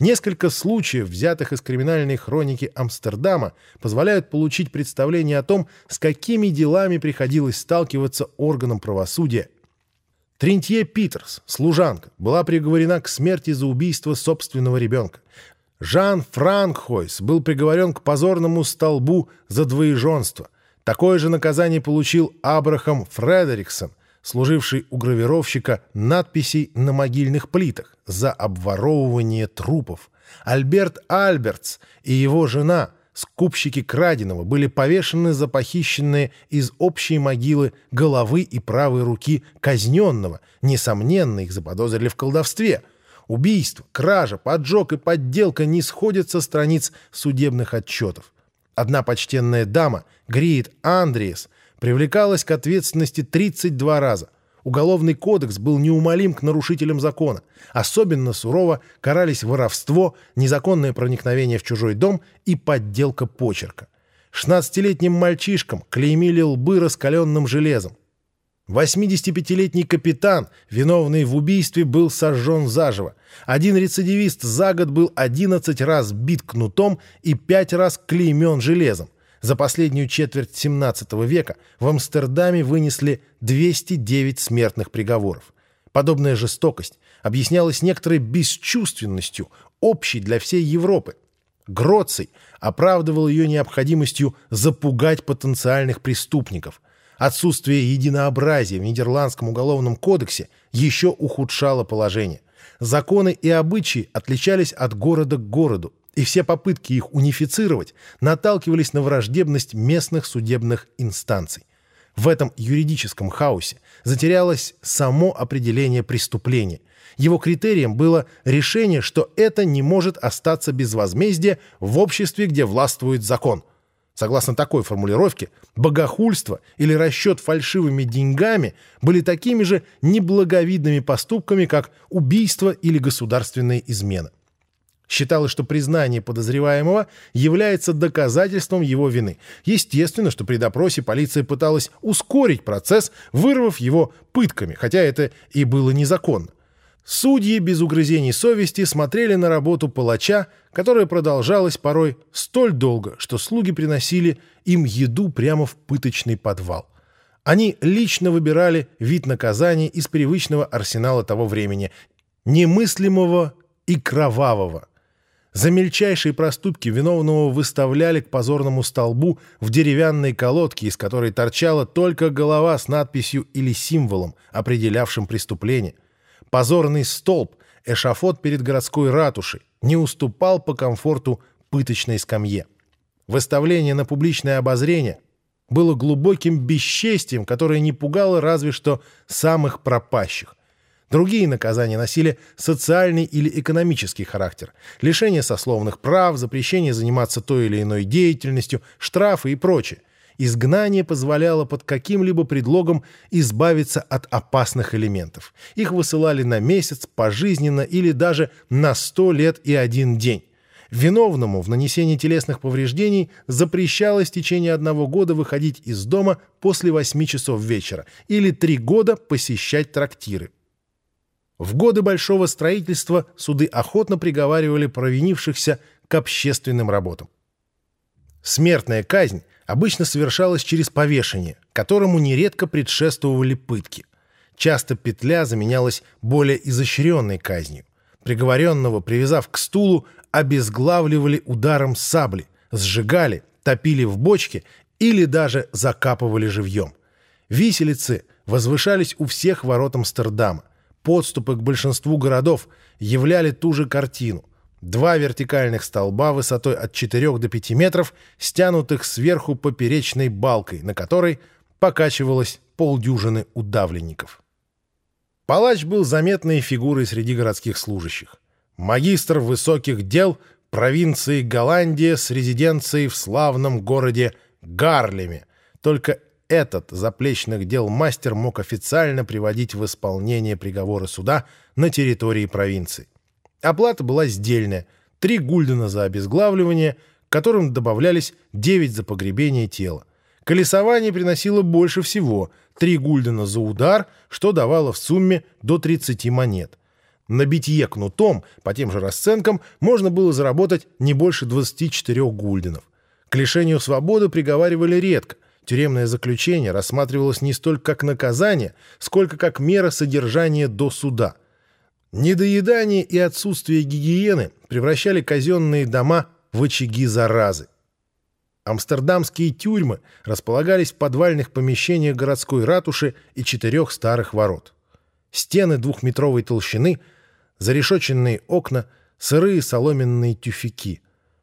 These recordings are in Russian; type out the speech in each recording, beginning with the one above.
Несколько случаев, взятых из криминальной хроники Амстердама, позволяют получить представление о том, с какими делами приходилось сталкиваться органам правосудия. Тринтье Питерс, служанка, была приговорена к смерти за убийство собственного ребенка. Жан Франкхойс был приговорен к позорному столбу за двоеженство. Такое же наказание получил Абрахам Фредериксон, служивший у гравировщика надписей на могильных плитах за обворовывание трупов. Альберт Альбертс и его жена, скупщики краденого, были повешены за похищенные из общей могилы головы и правой руки казненного. Несомненно, их заподозрили в колдовстве. Убийство, кража, поджог и подделка не сходят со страниц судебных отчетов. Одна почтенная дама, Гриет Андриес, привлекалась к ответственности 32 раза. Уголовный кодекс был неумолим к нарушителям закона. Особенно сурово карались воровство, незаконное проникновение в чужой дом и подделка почерка. 16-летним мальчишкам клеймили лбы раскаленным железом. 85-летний капитан, виновный в убийстве, был сожжен заживо. Один рецидивист за год был 11 раз бит кнутом и 5 раз клеймен железом. За последнюю четверть XVII века в Амстердаме вынесли 209 смертных приговоров. Подобная жестокость объяснялась некоторой бесчувственностью, общей для всей Европы. Гроций оправдывал ее необходимостью запугать потенциальных преступников. Отсутствие единообразия в Нидерландском уголовном кодексе еще ухудшало положение. Законы и обычаи отличались от города к городу и все попытки их унифицировать наталкивались на враждебность местных судебных инстанций. В этом юридическом хаосе затерялось само определение преступления. Его критерием было решение, что это не может остаться без возмездия в обществе, где властвует закон. Согласно такой формулировке, богохульство или расчет фальшивыми деньгами были такими же неблаговидными поступками, как убийство или государственная измена. Считалось, что признание подозреваемого является доказательством его вины. Естественно, что при допросе полиция пыталась ускорить процесс, вырвав его пытками, хотя это и было незаконно. Судьи без угрызений совести смотрели на работу палача, которая продолжалась порой столь долго, что слуги приносили им еду прямо в пыточный подвал. Они лично выбирали вид наказания из привычного арсенала того времени, немыслимого и кровавого. За мельчайшие проступки виновного выставляли к позорному столбу в деревянной колодке, из которой торчала только голова с надписью или символом, определявшим преступление. Позорный столб, эшафот перед городской ратушей, не уступал по комфорту пыточной скамье. Выставление на публичное обозрение было глубоким бесчестием, которое не пугало разве что самых пропащих. Другие наказания носили социальный или экономический характер. Лишение сословных прав, запрещение заниматься той или иной деятельностью, штрафы и прочее. Изгнание позволяло под каким-либо предлогом избавиться от опасных элементов. Их высылали на месяц, пожизненно или даже на сто лет и один день. Виновному в нанесении телесных повреждений запрещалось в течение одного года выходить из дома после 8 часов вечера или три года посещать трактиры. В годы большого строительства суды охотно приговаривали провинившихся к общественным работам. Смертная казнь обычно совершалась через повешение, которому нередко предшествовали пытки. Часто петля заменялась более изощренной казнью. Приговоренного, привязав к стулу, обезглавливали ударом сабли, сжигали, топили в бочке или даже закапывали живьем. Виселицы возвышались у всех ворот Амстердама подступы к большинству городов являли ту же картину. Два вертикальных столба высотой от 4 до 5 метров, стянутых сверху поперечной балкой, на которой покачивалось полдюжины удавленников. Палач был заметной фигурой среди городских служащих. Магистр высоких дел провинции Голландия с резиденцией в славном городе Гарлеме. Только этот заплечных дел мастер мог официально приводить в исполнение приговоры суда на территории провинции. Оплата была сдельная – три гульдена за обезглавливание, к которым добавлялись 9 за погребение тела. Колесование приносило больше всего – три гульдена за удар, что давало в сумме до 30 монет. На битье кнутом, по тем же расценкам, можно было заработать не больше 24 гульденов. К лишению свободы приговаривали редко. Тюремное заключение рассматривалось не столько как наказание, сколько как мера содержания до суда. Недоедание и отсутствие гигиены превращали казенные дома в очаги заразы. Амстердамские тюрьмы располагались в подвальных помещениях городской ратуши и четырех старых ворот. Стены двухметровой толщины – зарешоченные окна, сырые соломенные тюфяки.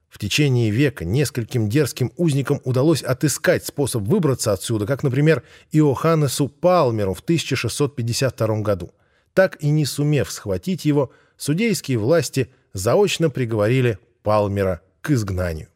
В течение века нескольким дерзким узникам удалось отыскать способ выбраться отсюда, как, например, Иоханнесу Палмеру в 1652 году. Так и не сумев схватить его, судейские власти заочно приговорили Палмера к изгнанию.